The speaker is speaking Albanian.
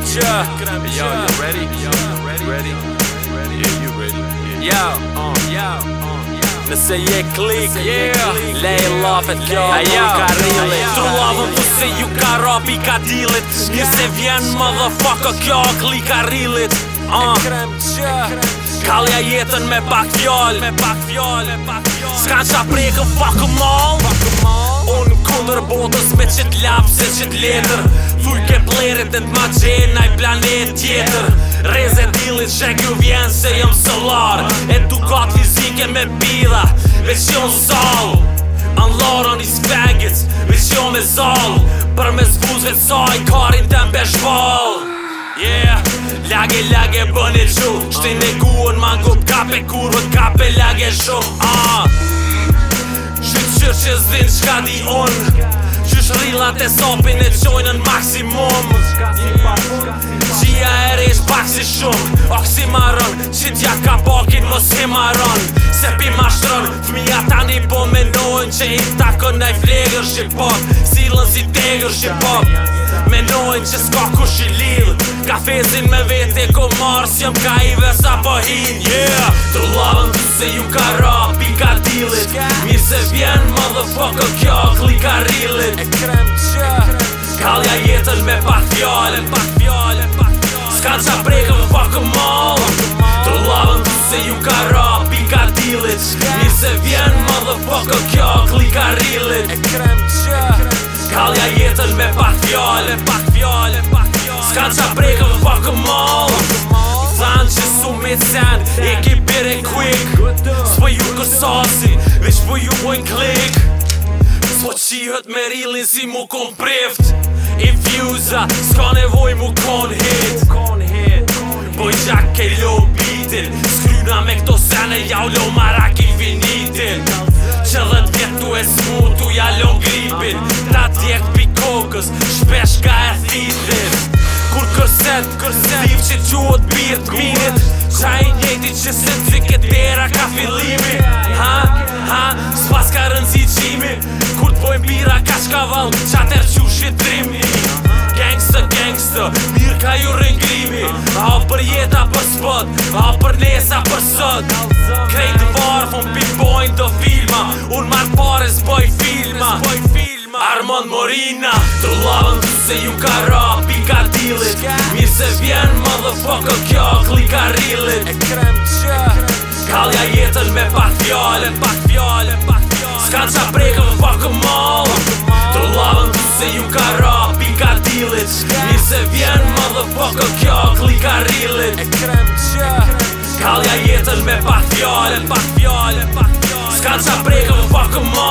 Grab cha Yo, you ready? Yo, ready? Ready? Yeah, you ready? Yeah Yo, uh, yo Nëse je klik, yeah. lej lafet kjo Ajo, ka rilit Tru lavën pëse ju ka rapi ka dilit Nëse vjen më dhe fako kjo kli ka rilit uh. Kalja jetën me pak fjoll Ska në qa prekën fako mall shkon në kundër botës me qëtë lapë se qëtë letër Thuj ke plerit dhe t'ma gjenë naj planet tjetër Reze dilit që kjo vjenë se jëmë sëllarë Edukat fizike me pila, me që jonë sallë Anë lorën i sfengit, me që me zalë Për me zbuzve të saj, karin të mbe shvallë Yeah, lage, lage, bëni qo Shtin e guen, man kum kape kurve, kape lage shumë Ah, uh qërë që zdin qka di on Qysh rillat e sopin e qojnë në maksimum Gjia e resh pak si shumë Oksimaron, qindja ka bakin mos himaron Se pi mashtron, fmija tani po mendojn Që i tako në i flegër shqipon Silën si tegër shqipot Menojnë që s'ka kush i lidh Ka fezin me vete ko marës Jëm ka i vesa po hin, yeah Të lavën se ju ka rapi motherfucker kjo Kli ka rilit E krem që Kallja jetën me pa fjallin Pa fjallin Pa fjallin Ska qa prejkëm fuck em all Të lavën të se ju ka ra Pika dilit Mirë se vjen motherfucker kjo Kli ka rilit E krem që Kallja jetën me pa fjallin Pa fjallin Pa fjallin Ska qa prejkëm fuck em all Thanë që su me E ki quick Svoj ju kër Bitch for you one click Po që jëtë me rilin si mu kon prift Infusa, s'ka nevoj mu kon hit Po i gjak ke lo beatin S'kryna me këto sene, ja u lo marak i vinitin Që t'u e smu, t'u ja lo gripin Ta t'jek pi kokës, shpesh ka e thitin Kur kërset, kërset, t'iv që t'juot bjet minit Qa i njëti që se t'vike dera ka fillimit pas ka rëndësi qimi Kur t'pojmë bira ka shkavall, qatër që shqitrimi Gangsta, gangster, mirë ka ju rëngrimi A për jetë a për spot, a për nesë a për sët Krejtë të varë, fun pinpojnë të filma Unë marë pare s'boj filma Armon Morina Të lavën se ju ka rap i ka dilit Mirë se vjen më dhe fokë kjo klikarilit ka Kalja jetën me pak fjallet, pak fjallet ka qa prejkëm fuck em all Të të se ju ka rap i ka dilit Mirë se vjen motherfucker kjo klika rilit Kallja jetën me pa fjallet Ska qa prejkëm fuck em all